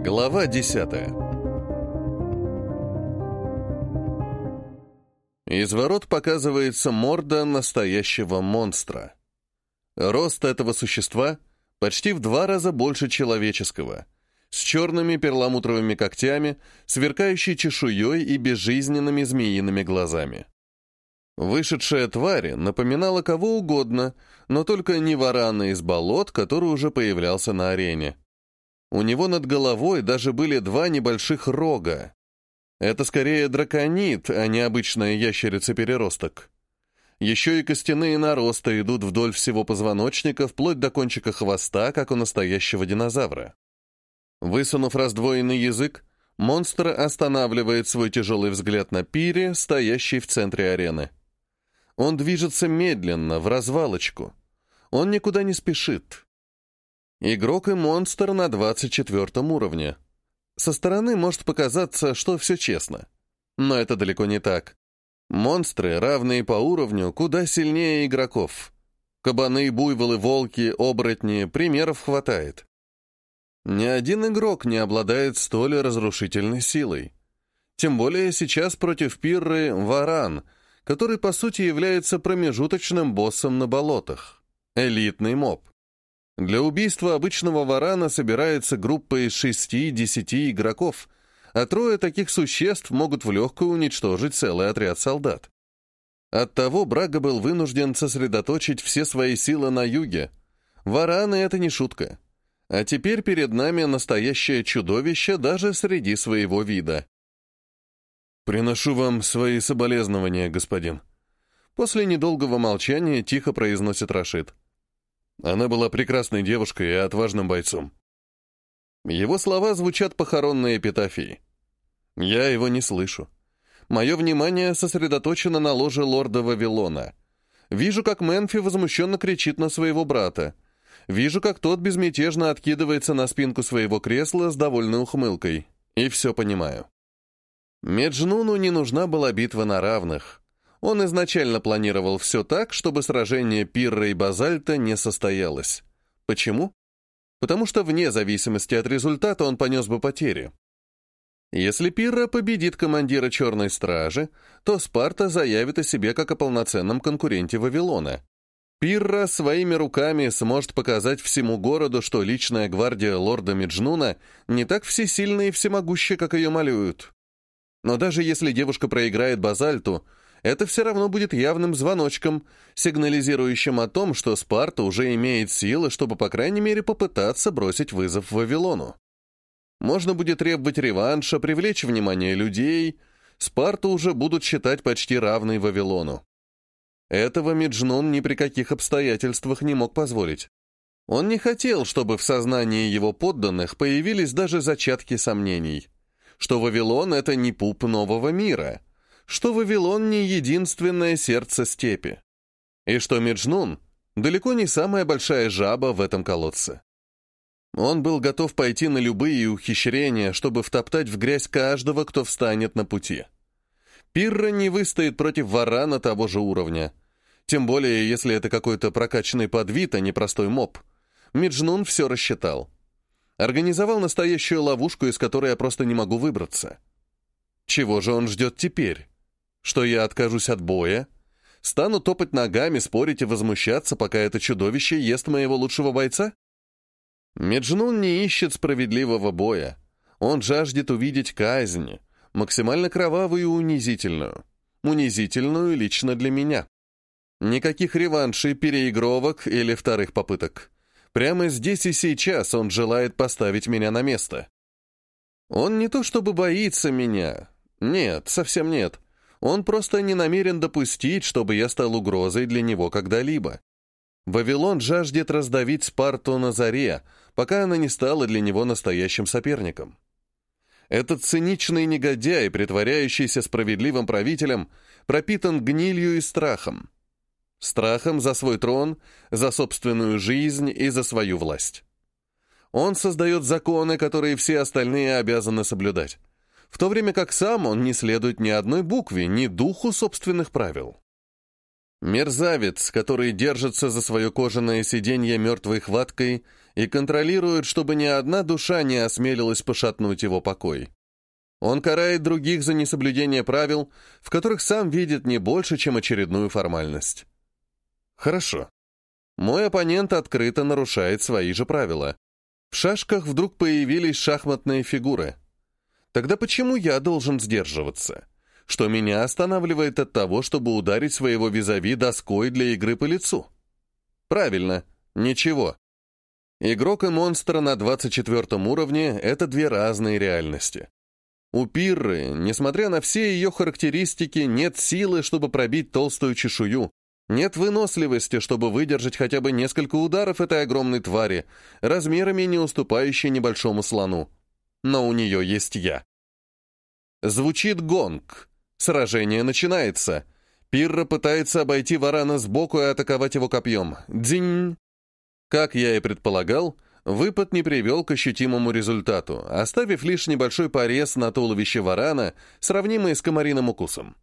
Глава 10 Из ворот показывается морда настоящего монстра. Рост этого существа почти в два раза больше человеческого, с черными перламутровыми когтями, сверкающей чешуей и безжизненными змеиными глазами. Вышедшая тварь напоминала кого угодно, но только не варана из болот, который уже появлялся на арене. У него над головой даже были два небольших рога. Это скорее драконит, а не обычная ящерица-переросток. Еще и костяные наросты идут вдоль всего позвоночника, вплоть до кончика хвоста, как у настоящего динозавра. Высунув раздвоенный язык, монстр останавливает свой тяжелый взгляд на пире, стоящий в центре арены. Он движется медленно, в развалочку. Он никуда не спешит. Игрок и монстр на 24 уровне. Со стороны может показаться, что все честно. Но это далеко не так. Монстры, равные по уровню, куда сильнее игроков. Кабаны, буйволы, волки, оборотни, примеров хватает. Ни один игрок не обладает столь разрушительной силой. Тем более сейчас против Пирры Варан — который, по сути, является промежуточным боссом на болотах. Элитный моб. Для убийства обычного варана собирается группа из 6-10 игроков, а трое таких существ могут в легкую уничтожить целый отряд солдат. Оттого Брага был вынужден сосредоточить все свои силы на юге. Вараны — это не шутка. А теперь перед нами настоящее чудовище даже среди своего вида. «Приношу вам свои соболезнования, господин». После недолгого молчания тихо произносит Рашид. Она была прекрасной девушкой и отважным бойцом. Его слова звучат похоронной эпитафией. Я его не слышу. Мое внимание сосредоточено на ложе лорда Вавилона. Вижу, как Мэнфи возмущенно кричит на своего брата. Вижу, как тот безмятежно откидывается на спинку своего кресла с довольной ухмылкой. И все понимаю. Меджнуну не нужна была битва на равных. Он изначально планировал все так, чтобы сражение Пирра и Базальта не состоялось. Почему? Потому что вне зависимости от результата он понес бы потери. Если Пирра победит командира Черной Стражи, то Спарта заявит о себе как о полноценном конкуренте Вавилона. Пирра своими руками сможет показать всему городу, что личная гвардия лорда Меджнуна не так всесильна и всемогуща, как ее малюют. Но даже если девушка проиграет базальту, это все равно будет явным звоночком, сигнализирующим о том, что Спарта уже имеет силы, чтобы, по крайней мере, попытаться бросить вызов Вавилону. Можно будет требовать реванша, привлечь внимание людей. Спарту уже будут считать почти равной Вавилону. Этого Меджнун ни при каких обстоятельствах не мог позволить. Он не хотел, чтобы в сознании его подданных появились даже зачатки сомнений что Вавилон — это не пуп нового мира, что Вавилон не единственное сердце степи, и что Меджнун далеко не самая большая жаба в этом колодце. Он был готов пойти на любые ухищрения, чтобы втоптать в грязь каждого, кто встанет на пути. Пирра не выстоит против варана того же уровня. Тем более, если это какой-то прокачанный подвид, а не простой моб. Меджнун все рассчитал. Организовал настоящую ловушку, из которой я просто не могу выбраться. Чего же он ждет теперь? Что я откажусь от боя? Стану топать ногами, спорить и возмущаться, пока это чудовище ест моего лучшего бойца? Меджнун не ищет справедливого боя. Он жаждет увидеть казнь, максимально кровавую и унизительную. Унизительную лично для меня. Никаких реваншей, переигровок или вторых попыток. Прямо здесь и сейчас он желает поставить меня на место. Он не то чтобы боится меня. Нет, совсем нет. Он просто не намерен допустить, чтобы я стал угрозой для него когда-либо. Вавилон жаждет раздавить Спарту на заре, пока она не стала для него настоящим соперником. Этот циничный негодяй, притворяющийся справедливым правителем, пропитан гнилью и страхом. Страхом за свой трон, за собственную жизнь и за свою власть. Он создает законы, которые все остальные обязаны соблюдать, в то время как сам он не следует ни одной букве, ни духу собственных правил. Мерзавец, который держится за свое кожаное сиденье мертвой хваткой и контролирует, чтобы ни одна душа не осмелилась пошатнуть его покой. Он карает других за несоблюдение правил, в которых сам видит не больше, чем очередную формальность. Хорошо. Мой оппонент открыто нарушает свои же правила. В шашках вдруг появились шахматные фигуры. Тогда почему я должен сдерживаться? Что меня останавливает от того, чтобы ударить своего визави доской для игры по лицу? Правильно, ничего. Игрок и монстр на 24 уровне — это две разные реальности. У Пирры, несмотря на все ее характеристики, нет силы, чтобы пробить толстую чешую, нет выносливости, чтобы выдержать хотя бы несколько ударов этой огромной твари, размерами не уступающей небольшому слону. Но у нее есть я. Звучит гонг. Сражение начинается. Пирра пытается обойти варана сбоку и атаковать его копьем. Дзинь! Как я и предполагал, выпад не привел к ощутимому результату, оставив лишь небольшой порез на туловище варана, сравнимый с комариным укусом.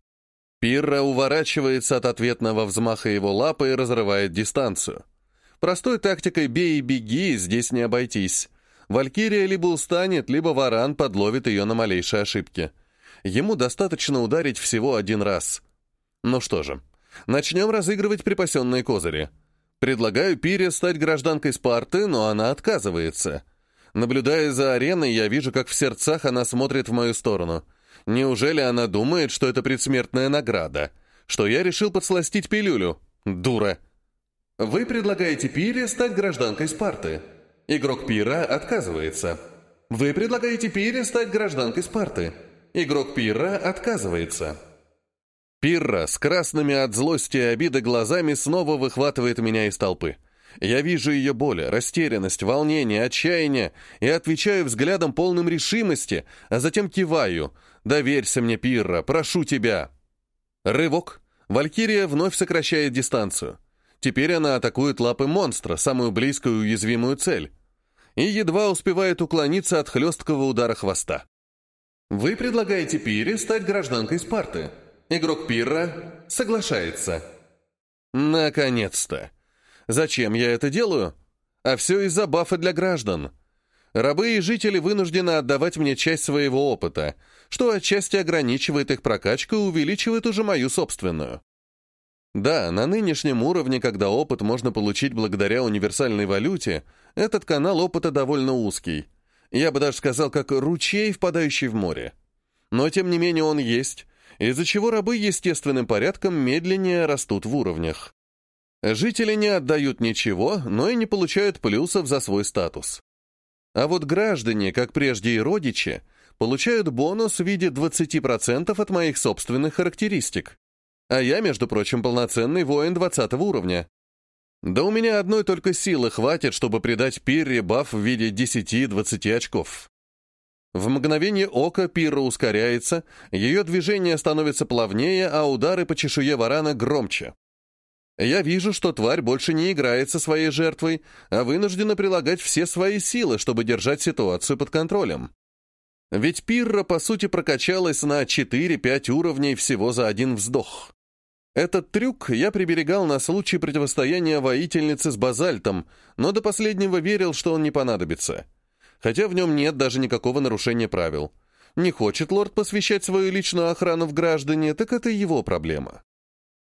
Пирра уворачивается от ответного взмаха его лапы и разрывает дистанцию. Простой тактикой «бей и беги» здесь не обойтись. Валькирия либо устанет, либо варан подловит ее на малейшей ошибке. Ему достаточно ударить всего один раз. Ну что же, начнем разыгрывать припасенные козыри. Предлагаю Пире стать гражданкой Спарты, но она отказывается. Наблюдая за ареной, я вижу, как в сердцах она смотрит в мою сторону. Неужели она думает, что это предсмертная награда? Что я решил подсластить пилюлю? Дура. Вы предлагаете Пире стать гражданкой Спарты. Игрок Пира отказывается. Вы предлагаете Пире стать гражданкой Спарты. Игрок Пира отказывается. Пирра с красными от злости и обиды глазами снова выхватывает меня из толпы. Я вижу ее боль, растерянность, волнение, отчаяние и отвечаю взглядом полным решимости, а затем киваю. «Доверься мне, Пирра, прошу тебя!» Рывок. Валькирия вновь сокращает дистанцию. Теперь она атакует лапы монстра, самую близкую и уязвимую цель. И едва успевает уклониться от хлесткого удара хвоста. «Вы предлагаете Пире стать гражданкой Спарты?» Игрок Пирра соглашается. Наконец-то. Зачем я это делаю? А все из-за бафа для граждан. Рабы и жители вынуждены отдавать мне часть своего опыта, что отчасти ограничивает их прокачку и увеличивает уже мою собственную. Да, на нынешнем уровне, когда опыт можно получить благодаря универсальной валюте, этот канал опыта довольно узкий. Я бы даже сказал, как ручей, впадающий в море. Но, тем не менее, он есть, из-за чего рабы естественным порядком медленнее растут в уровнях. Жители не отдают ничего, но и не получают плюсов за свой статус. А вот граждане, как прежде и родичи, получают бонус в виде 20% от моих собственных характеристик. А я, между прочим, полноценный воин 20 уровня. Да у меня одной только силы хватит, чтобы придать Пирре баф в виде 10-20 очков. В мгновение ока пира ускоряется, ее движение становится плавнее, а удары по чешуе варана громче. Я вижу, что тварь больше не играет со своей жертвой, а вынуждена прилагать все свои силы, чтобы держать ситуацию под контролем. Ведь Пирра, по сути, прокачалась на 4-5 уровней всего за один вздох. Этот трюк я приберегал на случай противостояния воительницы с базальтом, но до последнего верил, что он не понадобится хотя в нем нет даже никакого нарушения правил. Не хочет лорд посвящать свою личную охрану в граждане, так это его проблема.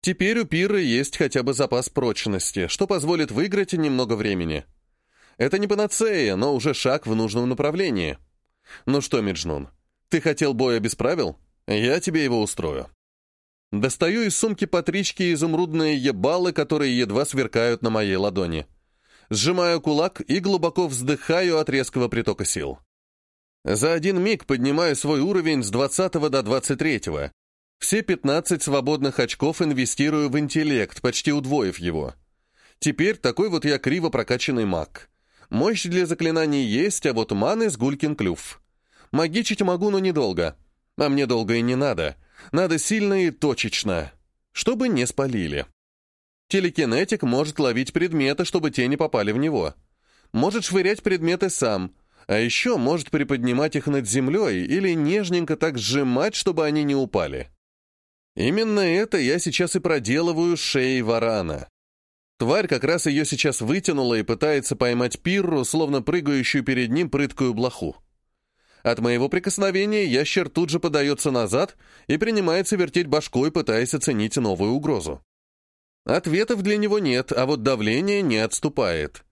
Теперь у Пиры есть хотя бы запас прочности, что позволит выиграть немного времени. Это не панацея, но уже шаг в нужном направлении. Ну что, Меджнун, ты хотел боя без правил? Я тебе его устрою. Достаю из сумки Патрички изумрудные ебалы, которые едва сверкают на моей ладони сжимаю кулак и глубоко вздыхаю от резкого притока сил. За один миг поднимаю свой уровень с 20 до 23. -го. Все 15 свободных очков инвестирую в интеллект, почти удвоив его. Теперь такой вот я криво прокачанный маг. Мощь для заклинаний есть, а вот маны с гулькин клюв. Магичить могу, но недолго. А мне долго и не надо. Надо сильно и точечно, чтобы не спалили. Телекинетик может ловить предметы, чтобы те не попали в него. Может швырять предметы сам, а еще может приподнимать их над землей или нежненько так сжимать, чтобы они не упали. Именно это я сейчас и проделываю с шеей варана. Тварь как раз ее сейчас вытянула и пытается поймать пирру, словно прыгающую перед ним прыткую блоху. От моего прикосновения ящер тут же подается назад и принимается вертеть башкой, пытаясь оценить новую угрозу. Ответов для него нет, а вот давление не отступает.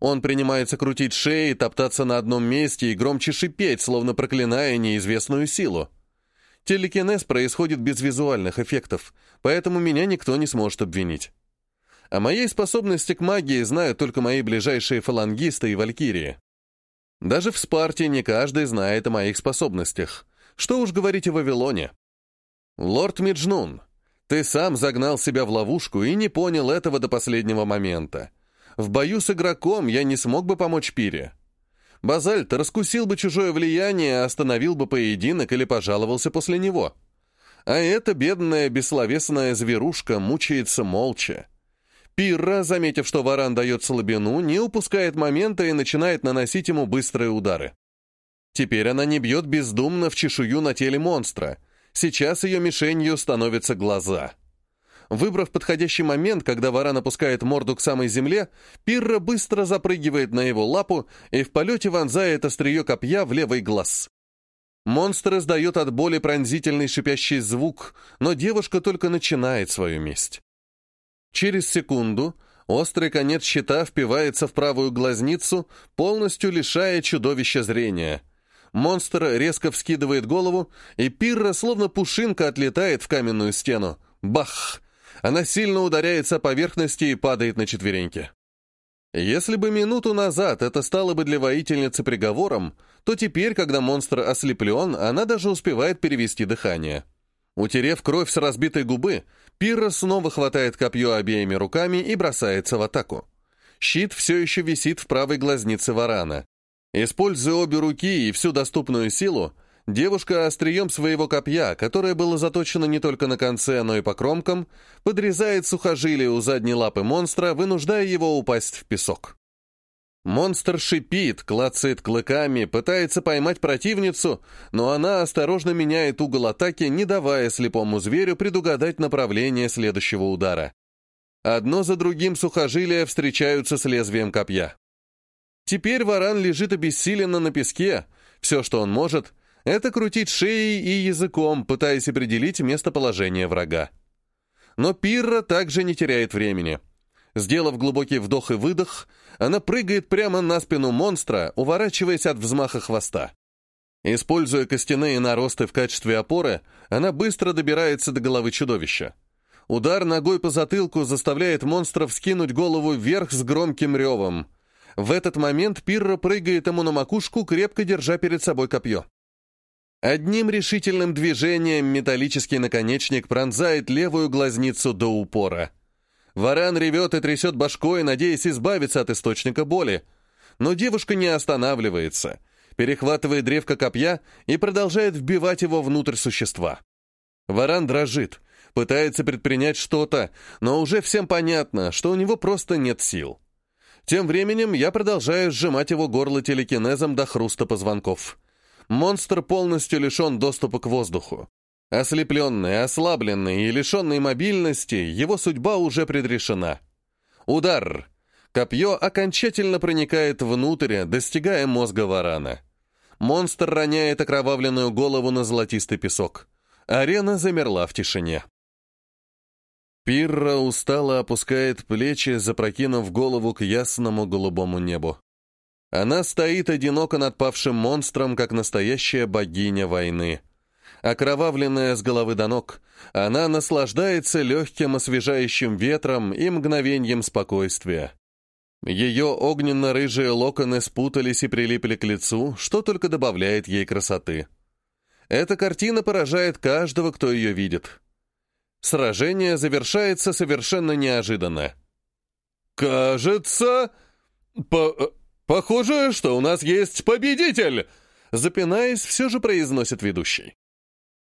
Он принимается крутить шеи, топтаться на одном месте и громче шипеть, словно проклиная неизвестную силу. Телекинез происходит без визуальных эффектов, поэтому меня никто не сможет обвинить. О моей способности к магии знают только мои ближайшие фалангисты и валькирии. Даже в Спарте не каждый знает о моих способностях. Что уж говорить о Вавилоне. Лорд Миджнун, ты сам загнал себя в ловушку и не понял этого до последнего момента. В бою с игроком я не смог бы помочь Пире. Базальт раскусил бы чужое влияние, остановил бы поединок или пожаловался после него. А эта бедная бессловесная зверушка мучается молча. Пирра, заметив, что варан дает слабину, не упускает момента и начинает наносить ему быстрые удары. Теперь она не бьет бездумно в чешую на теле монстра. Сейчас ее мишенью становятся глаза. Выбрав подходящий момент, когда варан опускает морду к самой земле, Пирра быстро запрыгивает на его лапу и в полете вонзает острие копья в левый глаз. Монстр издает от боли пронзительный шипящий звук, но девушка только начинает свою месть. Через секунду острый конец щита впивается в правую глазницу, полностью лишая чудовища зрения. Монстр резко вскидывает голову, и пирра, словно пушинка, отлетает в каменную стену. Бах! Она сильно ударяется о поверхности и падает на четвереньки. Если бы минуту назад это стало бы для воительницы приговором, то теперь, когда монстр ослеплен, она даже успевает перевести дыхание. Утерев кровь с разбитой губы, Пирра снова хватает копье обеими руками и бросается в атаку. Щит все еще висит в правой глазнице варана. Используя обе руки и всю доступную силу, девушка острием своего копья, которое было заточено не только на конце, но и по кромкам, подрезает сухожилие у задней лапы монстра, вынуждая его упасть в песок. Монстр шипит, клацает клыками, пытается поймать противницу, но она осторожно меняет угол атаки, не давая слепому зверю предугадать направление следующего удара. Одно за другим сухожилия встречаются с лезвием копья. Теперь варан лежит обессиленно на песке. Все, что он может, это крутить шеей и языком, пытаясь определить местоположение врага. Но Пирра также не теряет времени — Сделав глубокий вдох и выдох, она прыгает прямо на спину монстра, уворачиваясь от взмаха хвоста. Используя костяные наросты в качестве опоры, она быстро добирается до головы чудовища. Удар ногой по затылку заставляет монстра вскинуть голову вверх с громким ревом. В этот момент Пирра прыгает ему на макушку, крепко держа перед собой копье. Одним решительным движением металлический наконечник пронзает левую глазницу до упора — Варан ревет и трясет башкой, надеясь избавиться от источника боли. Но девушка не останавливается, перехватывает древко копья и продолжает вбивать его внутрь существа. Варан дрожит, пытается предпринять что-то, но уже всем понятно, что у него просто нет сил. Тем временем я продолжаю сжимать его горло телекинезом до хруста позвонков. Монстр полностью лишен доступа к воздуху. Ослепленный, ослабленный и лишенный мобильности, его судьба уже предрешена. Удар! Копье окончательно проникает внутрь, достигая мозга варана. Монстр роняет окровавленную голову на золотистый песок. Арена замерла в тишине. Пирра устало опускает плечи, запрокинув голову к ясному голубому небу. Она стоит одиноко над павшим монстром, как настоящая богиня войны — окровавленная с головы до ног, она наслаждается легким освежающим ветром и мгновением спокойствия. Ее огненно-рыжие локоны спутались и прилипли к лицу, что только добавляет ей красоты. Эта картина поражает каждого, кто ее видит. Сражение завершается совершенно неожиданно. «Кажется... По... похоже, что у нас есть победитель!» Запинаясь, все же произносит ведущий.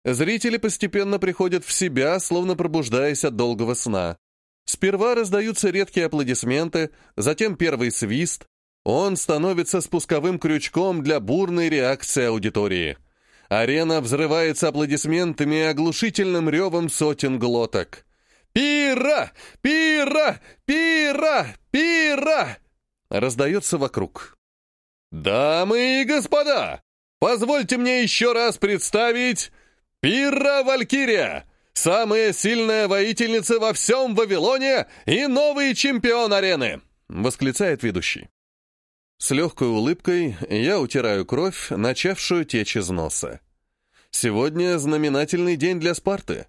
Зрители постепенно приходят в себя, словно пробуждаясь от долгого сна. Сперва раздаются редкие аплодисменты, затем первый свист. Он становится спусковым крючком для бурной реакции аудитории. Арена взрывается аплодисментами и оглушительным ревом сотен глоток. Пира! Пира! Пира! Пира!» Раздается вокруг. «Дамы и господа, позвольте мне еще раз представить Пира Валькирия, самая сильная воительница во всем Вавилоне и новый чемпион арены!» восклицает ведущий. С легкой улыбкой я утираю кровь, начавшую течь из носа. Сегодня знаменательный день для Спарты.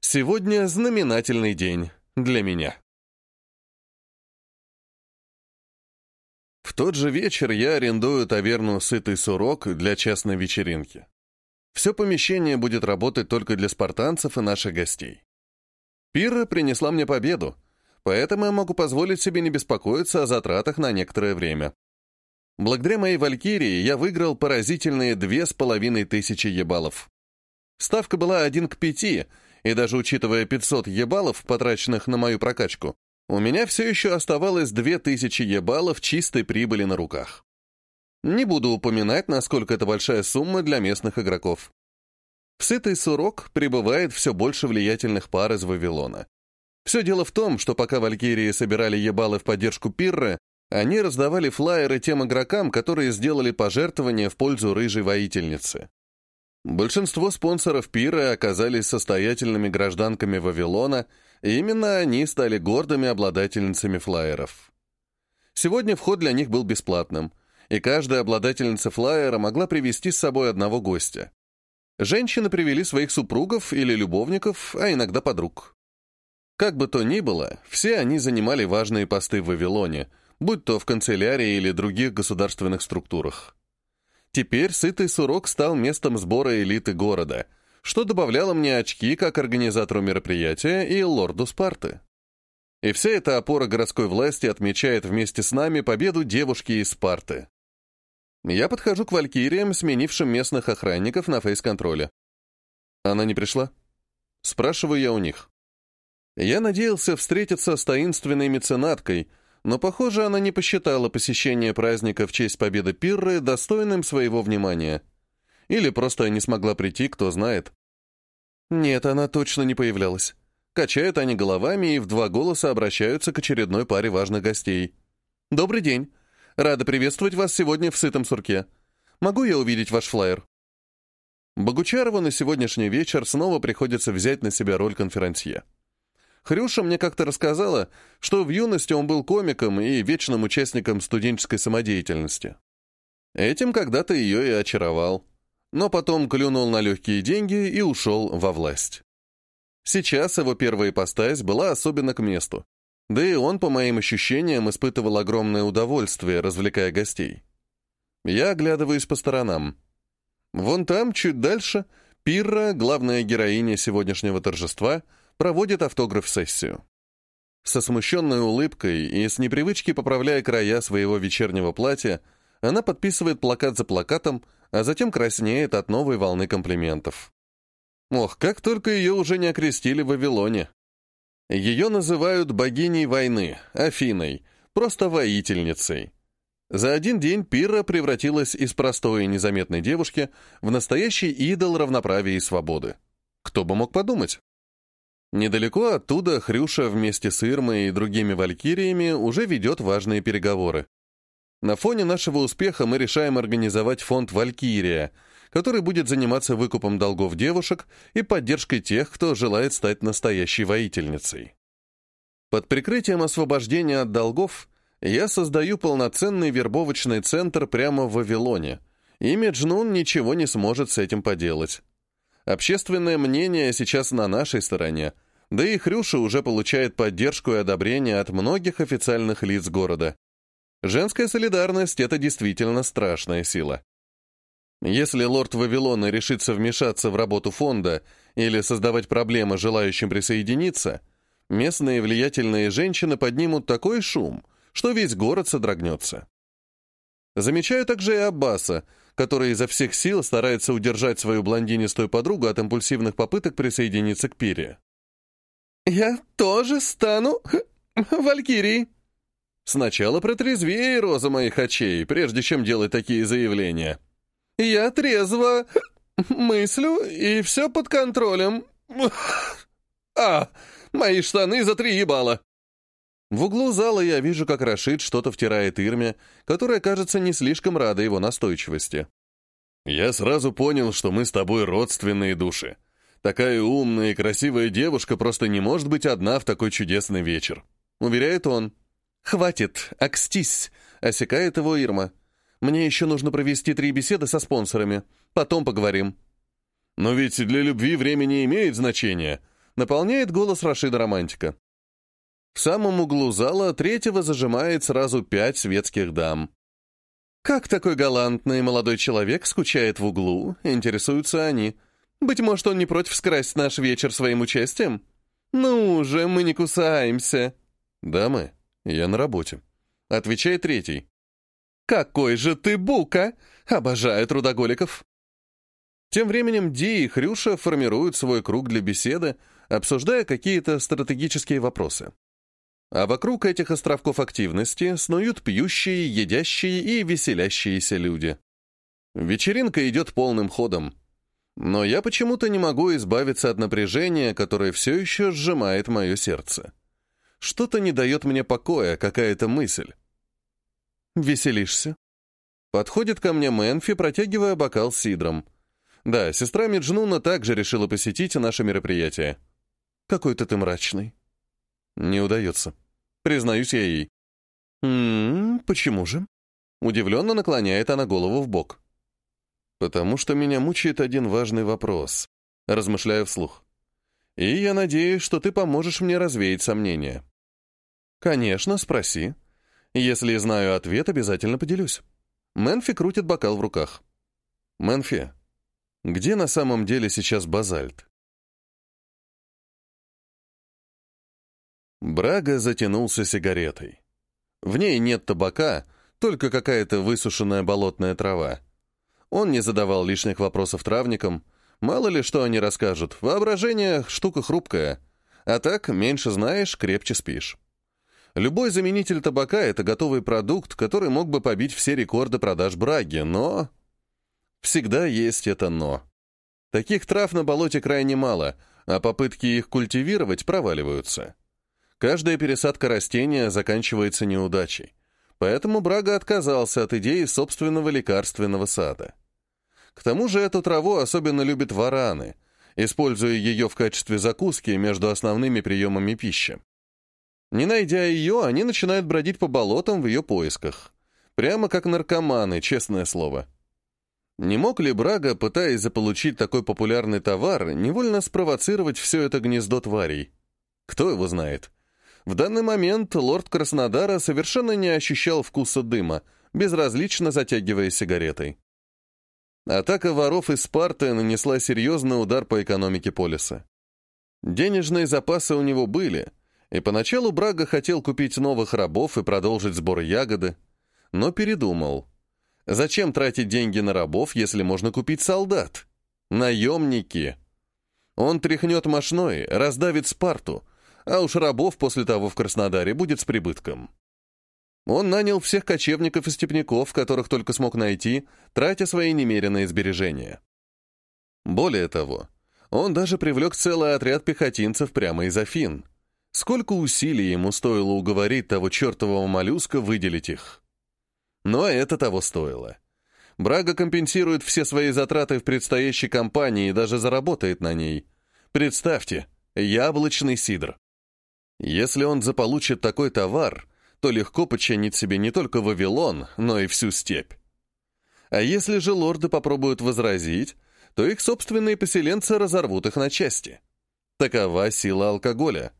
Сегодня знаменательный день для меня. В тот же вечер я арендую таверну «Сытый сурок» для частной вечеринки. Все помещение будет работать только для спартанцев и наших гостей. Пира принесла мне победу, поэтому я могу позволить себе не беспокоиться о затратах на некоторое время. Благодаря моей валькирии я выиграл поразительные две с половиной тысячи ебалов. Ставка была один к пяти, и даже учитывая 500 ебалов, потраченных на мою прокачку, у меня все еще оставалось 2000 ебалов чистой прибыли на руках. Не буду упоминать, насколько это большая сумма для местных игроков. В сытый сурок прибывает все больше влиятельных пар из Вавилона. Все дело в том, что пока Валькирии собирали ебалы в поддержку Пирры, они раздавали флаеры тем игрокам, которые сделали пожертвования в пользу рыжей воительницы. Большинство спонсоров пира оказались состоятельными гражданками Вавилона, и именно они стали гордыми обладательницами флаеров. Сегодня вход для них был бесплатным, и каждая обладательница флаера могла привести с собой одного гостя. Женщины привели своих супругов или любовников, а иногда подруг. Как бы то ни было, все они занимали важные посты в Вавилоне – будь то в канцелярии или других государственных структурах. Теперь сытый сурок стал местом сбора элиты города, что добавляло мне очки как организатору мероприятия и лорду Спарты. И вся эта опора городской власти отмечает вместе с нами победу девушки из Спарты. Я подхожу к валькириям, сменившим местных охранников на фейс-контроле. Она не пришла? Спрашиваю я у них. Я надеялся встретиться с таинственной меценаткой, но, похоже, она не посчитала посещение праздника в честь победы Пирры достойным своего внимания. Или просто не смогла прийти, кто знает. Нет, она точно не появлялась. Качают они головами и в два голоса обращаются к очередной паре важных гостей. «Добрый день. Рада приветствовать вас сегодня в сытом сурке. Могу я увидеть ваш флаер?» Богучарову на сегодняшний вечер снова приходится взять на себя роль конферансье. Хрюша мне как-то рассказала, что в юности он был комиком и вечным участником студенческой самодеятельности. Этим когда-то ее и очаровал. Но потом клюнул на легкие деньги и ушел во власть. Сейчас его первая ипостась была особенно к месту. Да и он, по моим ощущениям, испытывал огромное удовольствие, развлекая гостей. Я оглядываюсь по сторонам. Вон там, чуть дальше, Пирра, главная героиня сегодняшнего торжества — проводит автограф-сессию. Со смущенной улыбкой и с непривычки поправляя края своего вечернего платья, она подписывает плакат за плакатом, а затем краснеет от новой волны комплиментов. Ох, как только ее уже не окрестили в Вавилоне. Ее называют богиней войны, Афиной, просто воительницей. За один день Пира превратилась из простой и незаметной девушки в настоящий идол равноправия и свободы. Кто бы мог подумать? Недалеко оттуда Хрюша вместе с Ирмой и другими валькириями уже ведет важные переговоры. На фоне нашего успеха мы решаем организовать фонд «Валькирия», который будет заниматься выкупом долгов девушек и поддержкой тех, кто желает стать настоящей воительницей. Под прикрытием освобождения от долгов я создаю полноценный вербовочный центр прямо в Вавилоне, и Меджнун ничего не сможет с этим поделать. Общественное мнение сейчас на нашей стороне, да и Хрюша уже получает поддержку и одобрение от многих официальных лиц города. Женская солидарность — это действительно страшная сила. Если лорд Вавилона решится вмешаться в работу фонда или создавать проблемы желающим присоединиться, местные влиятельные женщины поднимут такой шум, что весь город содрогнется. Замечаю также и Аббаса, который изо всех сил старается удержать свою блондинистую подругу от импульсивных попыток присоединиться к Пире. «Я тоже стану Валькирией!» Сначала протрезвее роза моих очей, прежде чем делать такие заявления. «Я трезво мыслю, и все под контролем. А, Мои штаны за три ебала!» В углу зала я вижу, как Рашид что-то втирает Ирме, которая, кажется, не слишком рада его настойчивости. «Я сразу понял, что мы с тобой родственные души. Такая умная и красивая девушка просто не может быть одна в такой чудесный вечер», — уверяет он. «Хватит, акстись!» — осекает его Ирма. «Мне еще нужно провести три беседы со спонсорами. Потом поговорим». «Но ведь для любви время не имеет значения», — наполняет голос Рашида романтика. В самом углу зала третьего зажимает сразу пять светских дам. «Как такой галантный молодой человек скучает в углу?» — интересуются они. «Быть может, он не против скрасить наш вечер своим участием?» «Ну же, мы не кусаемся!» «Дамы, я на работе», — отвечает третий. «Какой же ты бука! Обожаю трудоголиков!» Тем временем Ди и Хрюша формируют свой круг для беседы, обсуждая какие-то стратегические вопросы. А вокруг этих островков активности снуют пьющие, едящие и веселящиеся люди. Вечеринка идет полным ходом. Но я почему-то не могу избавиться от напряжения, которое все еще сжимает мое сердце. Что-то не дает мне покоя, какая-то мысль. «Веселишься?» Подходит ко мне Мэнфи, протягивая бокал с сидром. Да, сестра Меджнуна также решила посетить наше мероприятие. «Какой-то ты мрачный». Не удается. Признаюсь я ей. «М-м, почему же?» Удивленно наклоняет она голову в бок. «Потому что меня мучает один важный вопрос», — размышляю вслух. «И я надеюсь, что ты поможешь мне развеять сомнения». «Конечно, спроси. Если знаю ответ, обязательно поделюсь». Мэнфи крутит бокал в руках. «Мэнфи, где на самом деле сейчас базальт?» Брага затянулся сигаретой. В ней нет табака, только какая-то высушенная болотная трава. Он не задавал лишних вопросов травникам. Мало ли что они расскажут. Воображение — штука хрупкая. А так, меньше знаешь, крепче спишь. Любой заменитель табака — это готовый продукт, который мог бы побить все рекорды продаж браги, но... Всегда есть это «но». Таких трав на болоте крайне мало, а попытки их культивировать проваливаются. Каждая пересадка растения заканчивается неудачей. Поэтому Брага отказался от идеи собственного лекарственного сада. К тому же эту траву особенно любят вараны, используя ее в качестве закуски между основными приемами пищи. Не найдя ее, они начинают бродить по болотам в ее поисках. Прямо как наркоманы, честное слово. Не мог ли Брага, пытаясь заполучить такой популярный товар, невольно спровоцировать все это гнездо тварей? Кто его знает? В данный момент лорд Краснодара совершенно не ощущал вкуса дыма, безразлично затягивая сигаретой. Атака воров из Спарты нанесла серьезный удар по экономике полиса. Денежные запасы у него были, и поначалу Брага хотел купить новых рабов и продолжить сбор ягоды, но передумал. Зачем тратить деньги на рабов, если можно купить солдат? Наемники. Он тряхнет мошной, раздавит Спарту, а уж рабов после того в Краснодаре будет с прибытком. Он нанял всех кочевников и степняков, которых только смог найти, тратя свои немеренные сбережения. Более того, он даже привлек целый отряд пехотинцев прямо из Афин. Сколько усилий ему стоило уговорить того чертового моллюска выделить их. Но это того стоило. Брага компенсирует все свои затраты в предстоящей кампании и даже заработает на ней. Представьте, яблочный сидр. Если он заполучит такой товар, то легко подчинит себе не только Вавилон, но и всю степь. А если же лорды попробуют возразить, то их собственные поселенцы разорвут их на части. Такова сила алкоголя.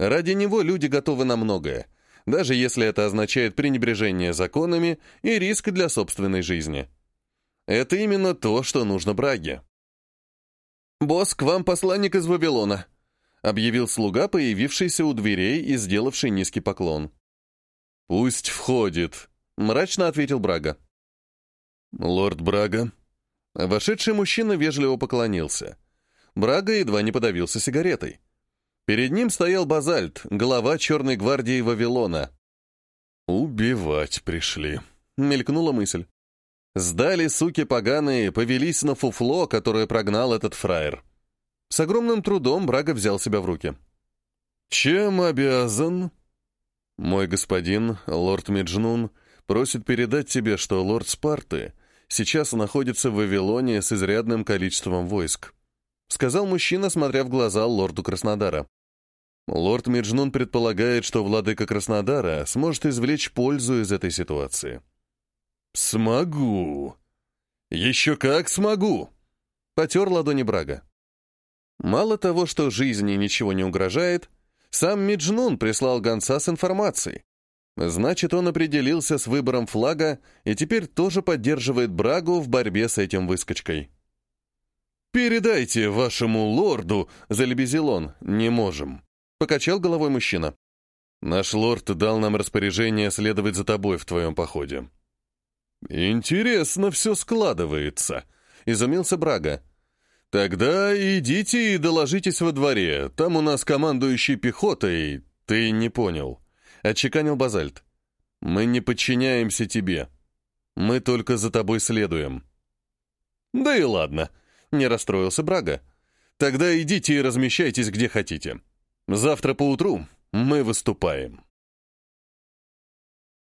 Ради него люди готовы на многое, даже если это означает пренебрежение законами и риск для собственной жизни. Это именно то, что нужно Браге. «Босс, к вам посланник из Вавилона», — объявил слуга, появившийся у дверей и сделавший низкий поклон. «Пусть входит», — мрачно ответил Брага. «Лорд Брага». Вошедший мужчина вежливо поклонился. Брага едва не подавился сигаретой. Перед ним стоял Базальт, глава Черной гвардии Вавилона. «Убивать пришли», — мелькнула мысль. Сдали, суки поганые, повелись на фуфло, которое прогнал этот фраер. С огромным трудом Брага взял себя в руки. «Чем обязан?» «Мой господин, лорд Меджнун, просит передать тебе, что лорд Спарты сейчас находится в Вавилоне с изрядным количеством войск», сказал мужчина, смотря в глаза лорду Краснодара. Лорд Меджнун предполагает, что владыка Краснодара сможет извлечь пользу из этой ситуации. «Смогу. Еще как смогу!» Потер ладони Брага. Мало того, что жизни ничего не угрожает, сам Миджнун прислал гонца с информацией. Значит, он определился с выбором флага и теперь тоже поддерживает Брагу в борьбе с этим выскочкой. «Передайте вашему лорду», — залебезил он, — «не можем». Покачал головой мужчина. «Наш лорд дал нам распоряжение следовать за тобой в твоем походе». «Интересно все складывается», — изумился Брага. «Тогда идите и доложитесь во дворе. Там у нас командующий пехотой. Ты не понял», — отчеканил Базальт. «Мы не подчиняемся тебе. Мы только за тобой следуем». «Да и ладно», — не расстроился Брага. «Тогда идите и размещайтесь где хотите. Завтра поутру мы выступаем».